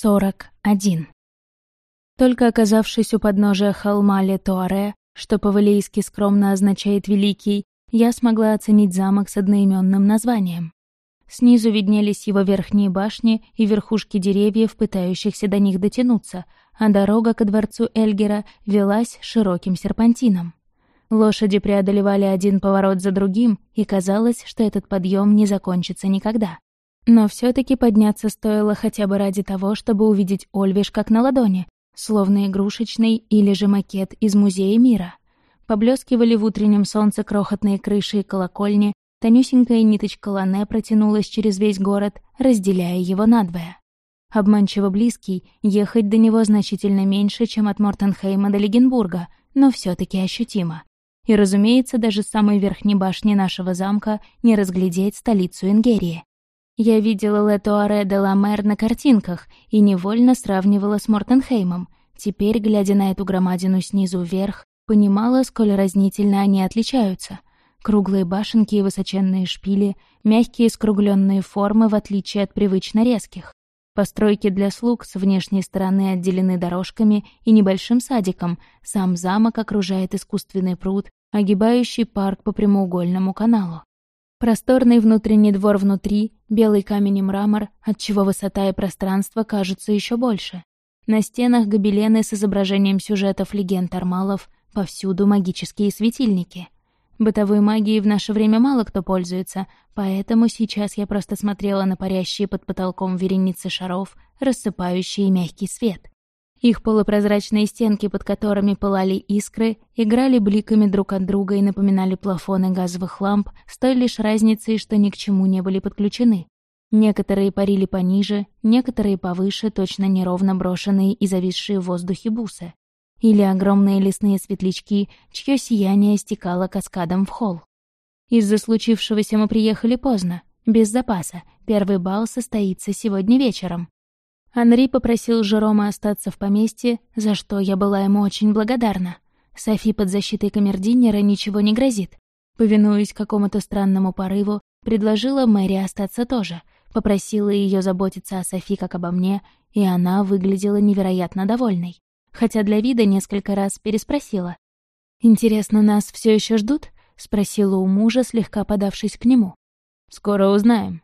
41. Только оказавшись у подножия холма Летуаре, что по-валийски скромно означает «великий», я смогла оценить замок с одноименным названием. Снизу виднелись его верхние башни и верхушки деревьев, пытающихся до них дотянуться, а дорога ко дворцу Эльгера велась широким серпантином. Лошади преодолевали один поворот за другим, и казалось, что этот подъем не закончится никогда. Но все таки подняться стоило хотя бы ради того, чтобы увидеть Ольвиш как на ладони, словно игрушечный или же макет из Музея мира. Поблескивали в утреннем солнце крохотные крыши и колокольни, тонюсенькая ниточка лане протянулась через весь город, разделяя его надвое. Обманчиво близкий, ехать до него значительно меньше, чем от Мортенхейма до Легенбурга, но все таки ощутимо. И, разумеется, даже с самой верхней башни нашего замка не разглядеть столицу Ингерии. Я видела Летуаре де ла Мэр на картинках и невольно сравнивала с Мортенхеймом. Теперь, глядя на эту громадину снизу вверх, понимала, сколь разнительно они отличаются. Круглые башенки и высоченные шпили, мягкие скругленные формы, в отличие от привычно резких. Постройки для слуг с внешней стороны отделены дорожками и небольшим садиком, сам замок окружает искусственный пруд, огибающий парк по прямоугольному каналу. Просторный внутренний двор внутри, белый камень и мрамор, отчего высота и пространство кажутся еще больше. На стенах гобелены с изображением сюжетов легенд Армалов, повсюду магические светильники. Бытовой магией в наше время мало кто пользуется, поэтому сейчас я просто смотрела на парящие под потолком вереницы шаров, рассыпающие мягкий свет. Их полупрозрачные стенки, под которыми пылали искры, играли бликами друг от друга и напоминали плафоны газовых ламп с той лишь разницей, что ни к чему не были подключены. Некоторые парили пониже, некоторые повыше, точно неровно брошенные и зависшие в воздухе бусы. Или огромные лесные светлячки, чье сияние стекало каскадом в холл. Из-за случившегося мы приехали поздно, без запаса. Первый бал состоится сегодня вечером. Анри попросил Жерома остаться в поместье, за что я была ему очень благодарна. Софи под защитой камердинера ничего не грозит. Повинуясь какому-то странному порыву, предложила Мэри остаться тоже. Попросила ее заботиться о Софи как обо мне, и она выглядела невероятно довольной. Хотя для вида несколько раз переспросила. «Интересно, нас все еще ждут?» — спросила у мужа, слегка подавшись к нему. «Скоро узнаем».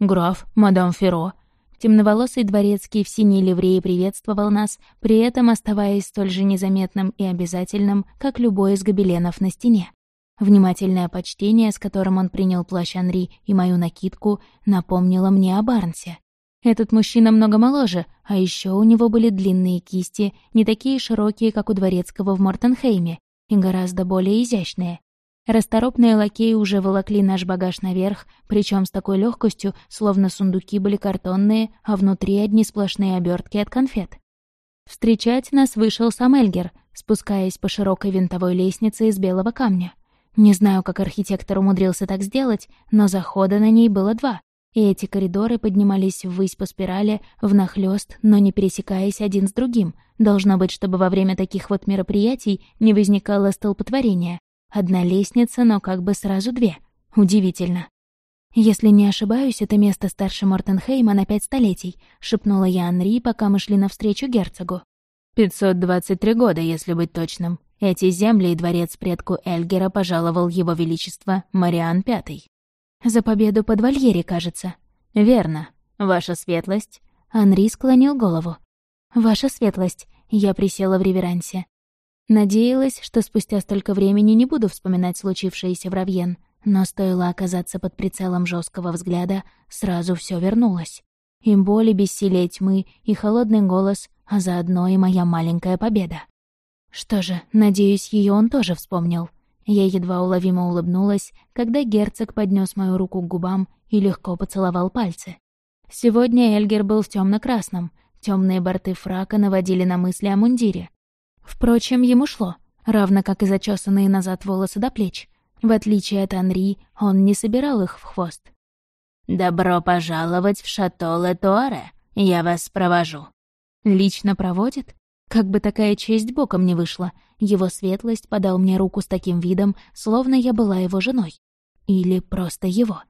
«Граф, мадам Ферро», Темноволосый дворецкий в синей ливреи приветствовал нас, при этом оставаясь столь же незаметным и обязательным, как любой из гобеленов на стене. Внимательное почтение, с которым он принял плащ Анри и мою накидку, напомнило мне о Барнсе. Этот мужчина много моложе, а еще у него были длинные кисти, не такие широкие, как у дворецкого в Мортенхейме, и гораздо более изящные. Расторопные лакеи уже волокли наш багаж наверх, причем с такой легкостью, словно сундуки были картонные, а внутри одни сплошные обертки от конфет. Встречать нас вышел сам Эльгер, спускаясь по широкой винтовой лестнице из белого камня. Не знаю, как архитектор умудрился так сделать, но захода на ней было два, и эти коридоры поднимались ввысь по спирали, внахлёст, но не пересекаясь один с другим. Должно быть, чтобы во время таких вот мероприятий не возникало столпотворения. Одна лестница, но как бы сразу две. Удивительно. «Если не ошибаюсь, это место старше Мортенхейма на пять столетий», — шепнула я Анри, пока мы шли навстречу герцогу. «Пятьсот двадцать три года, если быть точным. Эти земли и дворец предку Эльгера пожаловал его величество Мариан Пятый». «За победу под Вальери, кажется». «Верно. Ваша светлость». Анри склонил голову. «Ваша светлость». Я присела в реверансе. Надеялась, что спустя столько времени не буду вспоминать случившееся в Равьен, но стоило оказаться под прицелом жесткого взгляда, сразу все вернулось. И боль, и бессилие тьмы, и холодный голос, а заодно и моя маленькая победа. Что же, надеюсь, ее он тоже вспомнил. Я едва уловимо улыбнулась, когда герцог поднес мою руку к губам и легко поцеловал пальцы. Сегодня Эльгер был в темно красном темные борты фрака наводили на мысли о мундире. Впрочем, ему шло, равно как и зачесанные назад волосы до плеч. В отличие от Анри, он не собирал их в хвост. «Добро пожаловать в шато Летуаре. Я вас провожу». «Лично проводит?» Как бы такая честь боком не вышла, его светлость подал мне руку с таким видом, словно я была его женой. Или просто его.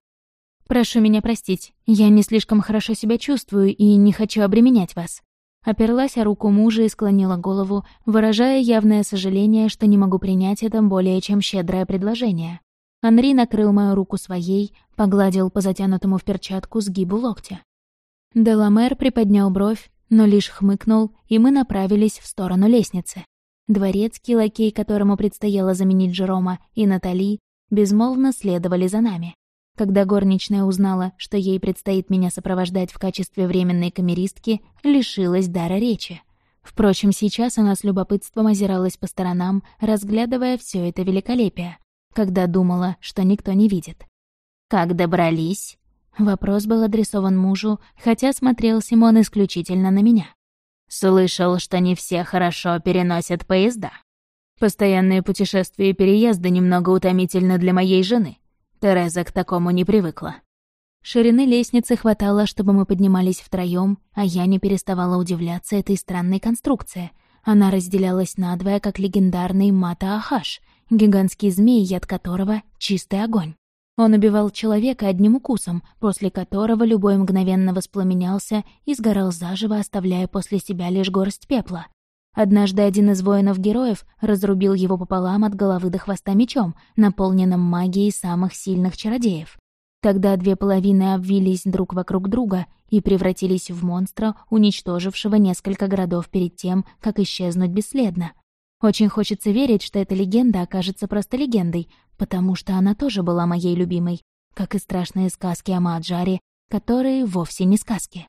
Прошу меня простить, я не слишком хорошо себя чувствую и не хочу обременять вас». Оперлась о руку мужа и склонила голову, выражая явное сожаление, что не могу принять это более чем щедрое предложение. Анри накрыл мою руку своей, погладил по затянутому в перчатку сгибу локтя. Деламер приподнял бровь, но лишь хмыкнул, и мы направились в сторону лестницы. Дворецкий лакей, которому предстояло заменить Жерома, и Натали безмолвно следовали за нами. Когда горничная узнала, что ей предстоит меня сопровождать в качестве временной камеристки, лишилась дара речи. Впрочем, сейчас она с любопытством озиралась по сторонам, разглядывая все это великолепие, когда думала, что никто не видит. «Как добрались?» Вопрос был адресован мужу, хотя смотрел Симон исключительно на меня. «Слышал, что не все хорошо переносят поезда. Постоянные путешествия и переезды немного утомительны для моей жены. Тереза к такому не привыкла. Ширины лестницы хватало, чтобы мы поднимались втроем, а я не переставала удивляться этой странной конструкции. Она разделялась надвое, как легендарный Мата-Ахаш, гигантский змей, яд которого — чистый огонь. Он убивал человека одним укусом, после которого любой мгновенно воспламенялся и сгорал заживо, оставляя после себя лишь горсть пепла. Однажды один из воинов-героев разрубил его пополам от головы до хвоста мечом, наполненным магией самых сильных чародеев. Тогда две половины обвились друг вокруг друга и превратились в монстра, уничтожившего несколько городов перед тем, как исчезнуть бесследно. Очень хочется верить, что эта легенда окажется просто легендой, потому что она тоже была моей любимой, как и страшные сказки о Мааджаре, которые вовсе не сказки.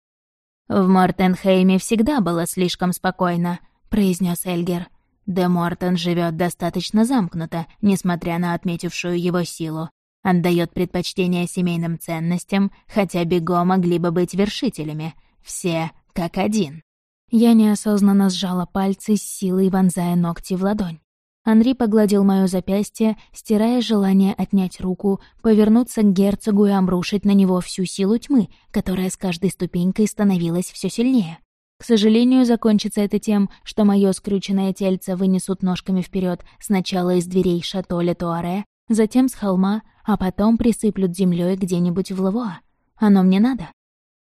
В Мортенхейме всегда было слишком спокойно, — произнес Эльгер. «Де Мортон живет достаточно замкнуто, несмотря на отметившую его силу. Отдает предпочтение семейным ценностям, хотя Бего могли бы быть вершителями. Все как один». Я неосознанно сжала пальцы с силой, вонзая ногти в ладонь. Анри погладил моё запястье, стирая желание отнять руку, повернуться к герцогу и обрушить на него всю силу тьмы, которая с каждой ступенькой становилась все сильнее. К сожалению, закончится это тем, что мое скрюченное тельце вынесут ножками вперед сначала из дверей шато Туаре, затем с холма, а потом присыплют землей где-нибудь в Лавуа. Оно мне надо?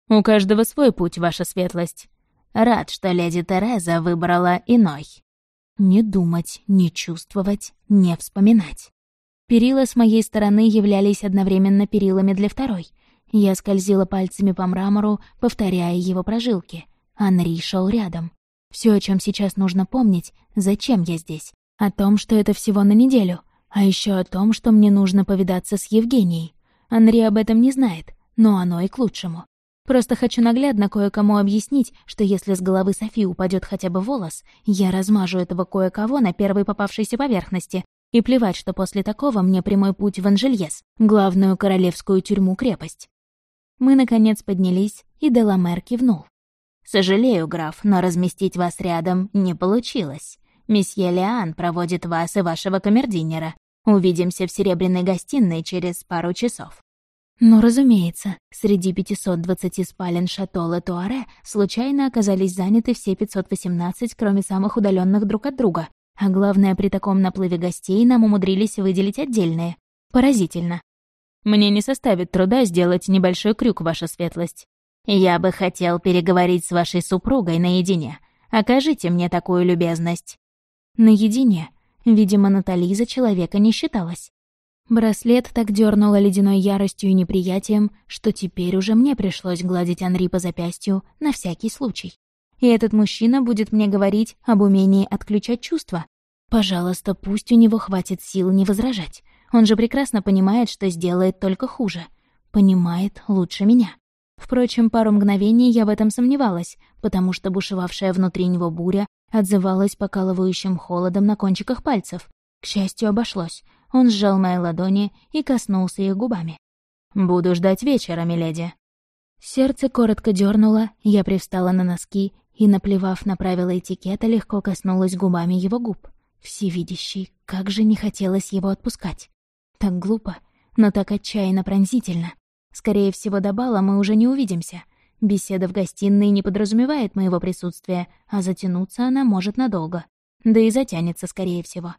У каждого свой путь, ваша светлость. Рад, что леди Тереза выбрала иной. Не думать, не чувствовать, не вспоминать. Перила с моей стороны являлись одновременно перилами для второй. Я скользила пальцами по мрамору, повторяя его прожилки — Анри шел рядом. Все, о чем сейчас нужно помнить, зачем я здесь. О том, что это всего на неделю. А еще о том, что мне нужно повидаться с Евгенией. Анри об этом не знает, но оно и к лучшему. Просто хочу наглядно кое-кому объяснить, что если с головы Софи упадет хотя бы волос, я размажу этого кое-кого на первой попавшейся поверхности, и плевать, что после такого мне прямой путь в Анжельес, главную королевскую тюрьму-крепость. Мы, наконец, поднялись, и Деламер кивнул. «Сожалею, граф, но разместить вас рядом не получилось. Месье Лиан проводит вас и вашего камердинера. Увидимся в серебряной гостиной через пару часов». Ну, разумеется, среди 520 спален шато Туаре случайно оказались заняты все 518, кроме самых удаленных друг от друга. А главное, при таком наплыве гостей нам умудрились выделить отдельные. Поразительно. Мне не составит труда сделать небольшой крюк, ваша светлость. «Я бы хотел переговорить с вашей супругой наедине. Окажите мне такую любезность». «Наедине?» Видимо, Натали за человека не считалась. Браслет так дернула ледяной яростью и неприятием, что теперь уже мне пришлось гладить Анри по запястью на всякий случай. И этот мужчина будет мне говорить об умении отключать чувства. Пожалуйста, пусть у него хватит сил не возражать. Он же прекрасно понимает, что сделает только хуже. Понимает лучше меня. Впрочем, пару мгновений я в этом сомневалась, потому что бушевавшая внутри него буря отзывалась покалывающим холодом на кончиках пальцев. К счастью, обошлось. Он сжал мои ладони и коснулся их губами. «Буду ждать вечера, миледи». Сердце коротко дернуло, я привстала на носки и, наплевав на правила этикета, легко коснулась губами его губ. Всевидящий, как же не хотелось его отпускать. Так глупо, но так отчаянно пронзительно. Скорее всего, до бала мы уже не увидимся. Беседа в гостиной не подразумевает моего присутствия, а затянуться она может надолго. Да и затянется, скорее всего.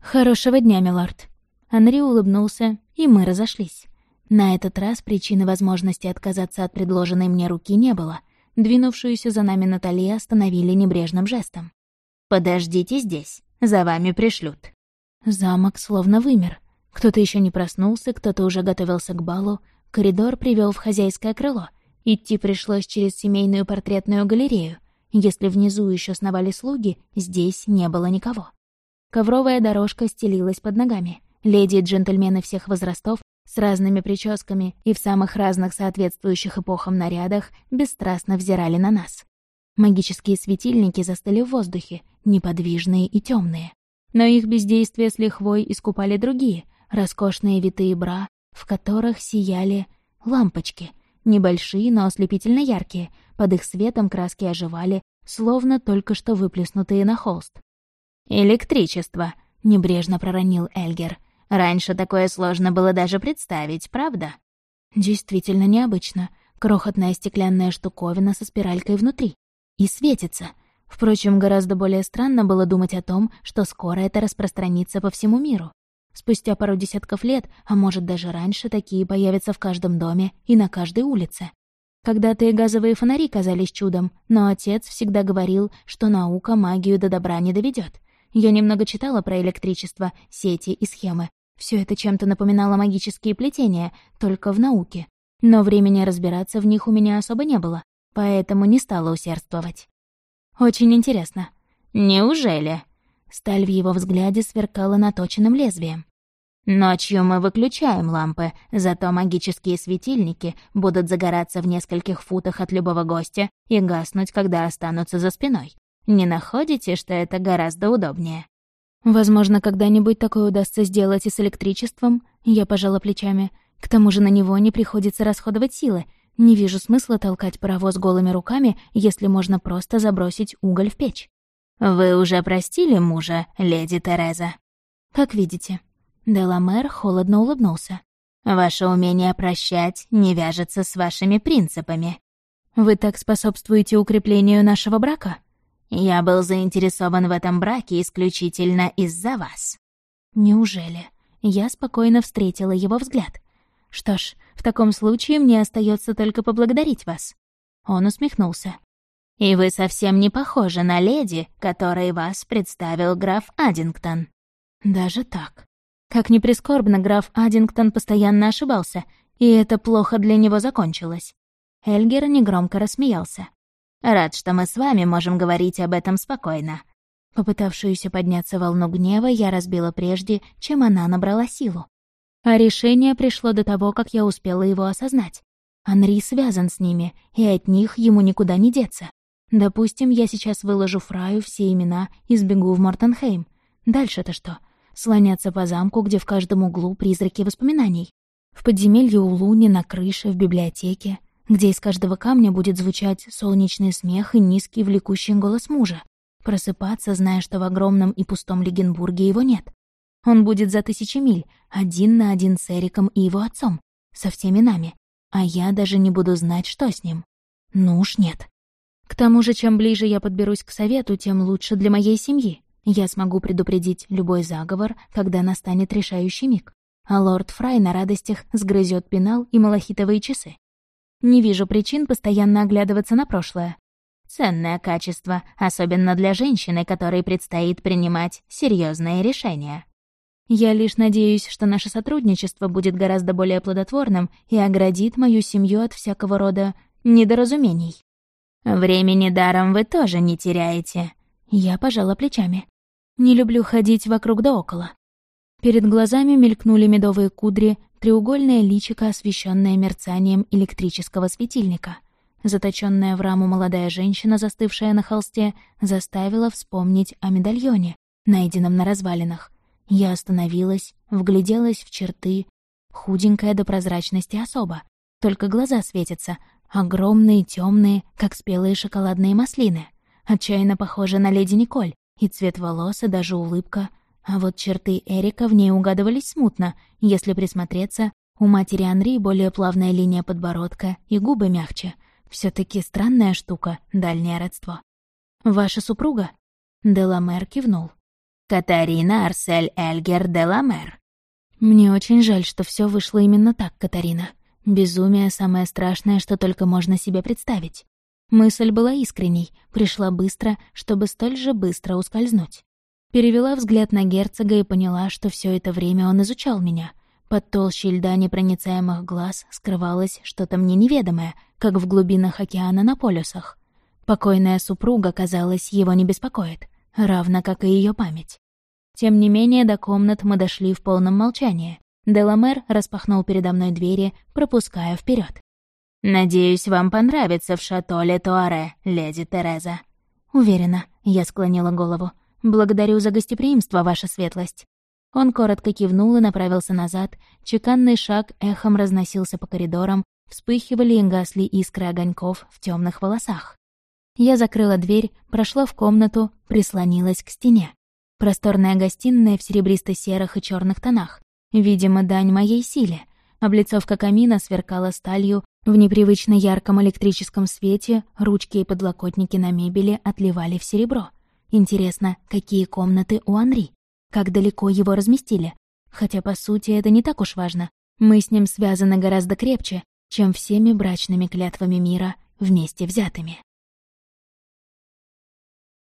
«Хорошего дня, милорд». Анри улыбнулся, и мы разошлись. На этот раз причины возможности отказаться от предложенной мне руки не было. Двинувшуюся за нами Натали остановили небрежным жестом. «Подождите здесь, за вами пришлют». Замок словно вымер. Кто-то еще не проснулся, кто-то уже готовился к балу. Коридор привел в хозяйское крыло. Идти пришлось через семейную портретную галерею. Если внизу еще сновали слуги, здесь не было никого. Ковровая дорожка стелилась под ногами. Леди и джентльмены всех возрастов с разными прическами и в самых разных соответствующих эпохам нарядах бесстрастно взирали на нас. Магические светильники застыли в воздухе, неподвижные и темные. Но их бездействие с лихвой искупали другие, роскошные витые бра, в которых сияли лампочки, небольшие, но ослепительно яркие, под их светом краски оживали, словно только что выплеснутые на холст. «Электричество», — небрежно проронил Эльгер. «Раньше такое сложно было даже представить, правда?» «Действительно необычно. Крохотная стеклянная штуковина со спиралькой внутри. И светится. Впрочем, гораздо более странно было думать о том, что скоро это распространится по всему миру. Спустя пару десятков лет, а может даже раньше, такие появятся в каждом доме и на каждой улице. Когда-то и газовые фонари казались чудом, но отец всегда говорил, что наука магию до добра не доведет. Я немного читала про электричество, сети и схемы. Все это чем-то напоминало магические плетения, только в науке. Но времени разбираться в них у меня особо не было, поэтому не стала усердствовать. Очень интересно. Неужели? Сталь в его взгляде сверкала наточенным лезвием. Ночью мы выключаем лампы, зато магические светильники будут загораться в нескольких футах от любого гостя и гаснуть, когда останутся за спиной. Не находите, что это гораздо удобнее? Возможно, когда-нибудь такое удастся сделать и с электричеством, я пожала плечами. К тому же на него не приходится расходовать силы. Не вижу смысла толкать паровоз голыми руками, если можно просто забросить уголь в печь. «Вы уже простили мужа, леди Тереза?» «Как видите». Деламер холодно улыбнулся. «Ваше умение прощать не вяжется с вашими принципами». «Вы так способствуете укреплению нашего брака?» Я был заинтересован в этом браке исключительно из-за вас». «Неужели?» Я спокойно встретила его взгляд. «Что ж, в таком случае мне остается только поблагодарить вас». Он усмехнулся. «И вы совсем не похожи на леди, которой вас представил граф Аддингтон». «Даже так?» Как ни прискорбно, граф Аддингтон постоянно ошибался, и это плохо для него закончилось. Эльгер негромко рассмеялся. Рад, что мы с вами можем говорить об этом спокойно». Попытавшуюся подняться волну гнева я разбила прежде, чем она набрала силу. А решение пришло до того, как я успела его осознать. Анри связан с ними, и от них ему никуда не деться. Допустим, я сейчас выложу Фраю все имена и сбегу в Мортенхейм. Дальше-то что? Слоняться по замку, где в каждом углу призраки воспоминаний. В подземелье у Луни, на крыше, в библиотеке где из каждого камня будет звучать солнечный смех и низкий влекущий голос мужа. Просыпаться, зная, что в огромном и пустом Легенбурге его нет. Он будет за тысячи миль, один на один с Эриком и его отцом, со всеми нами. А я даже не буду знать, что с ним. Ну уж нет. К тому же, чем ближе я подберусь к совету, тем лучше для моей семьи. Я смогу предупредить любой заговор, когда настанет решающий миг. А лорд Фрай на радостях сгрызет пенал и малахитовые часы. Не вижу причин постоянно оглядываться на прошлое. Ценное качество, особенно для женщины, которой предстоит принимать серьезные решения. Я лишь надеюсь, что наше сотрудничество будет гораздо более плодотворным и оградит мою семью от всякого рода недоразумений. Времени даром вы тоже не теряете. Я пожала плечами. Не люблю ходить вокруг да около. Перед глазами мелькнули медовые кудри, треугольное личико, освещенное мерцанием электрического светильника. Заточенная в раму молодая женщина, застывшая на холсте, заставила вспомнить о медальоне, найденном на развалинах. Я остановилась, вгляделась в черты. Худенькая до прозрачности особа. Только глаза светятся, огромные, темные, как спелые шоколадные маслины. Отчаянно похожа на леди Николь, и цвет волос, и даже улыбка — а вот черты Эрика в ней угадывались смутно. Если присмотреться, у матери Анри более плавная линия подбородка и губы мягче. все таки странная штука, дальнее родство. «Ваша супруга?» Деламер кивнул. «Катарина Арсель Эльгер Деламер». Мне очень жаль, что все вышло именно так, Катарина. Безумие — самое страшное, что только можно себе представить. Мысль была искренней, пришла быстро, чтобы столь же быстро ускользнуть. Перевела взгляд на герцога и поняла, что все это время он изучал меня. Под толщей льда непроницаемых глаз скрывалось что-то мне неведомое, как в глубинах океана на полюсах. Покойная супруга, казалось, его не беспокоит, равно как и ее память. Тем не менее, до комнат мы дошли в полном молчании. Деламер распахнул передо мной двери, пропуская вперед. «Надеюсь, вам понравится в шатоле Туаре, леди Тереза». «Уверена», — я склонила голову. «Благодарю за гостеприимство, ваша светлость». Он коротко кивнул и направился назад. Чеканный шаг эхом разносился по коридорам, вспыхивали и гасли искры огоньков в темных волосах. Я закрыла дверь, прошла в комнату, прислонилась к стене. Просторная гостиная в серебристо-серых и черных тонах. Видимо, дань моей силе. Облицовка камина сверкала сталью, в непривычно ярком электрическом свете ручки и подлокотники на мебели отливали в серебро. Интересно, какие комнаты у Анри? Как далеко его разместили? Хотя, по сути, это не так уж важно. Мы с ним связаны гораздо крепче, чем всеми брачными клятвами мира вместе взятыми.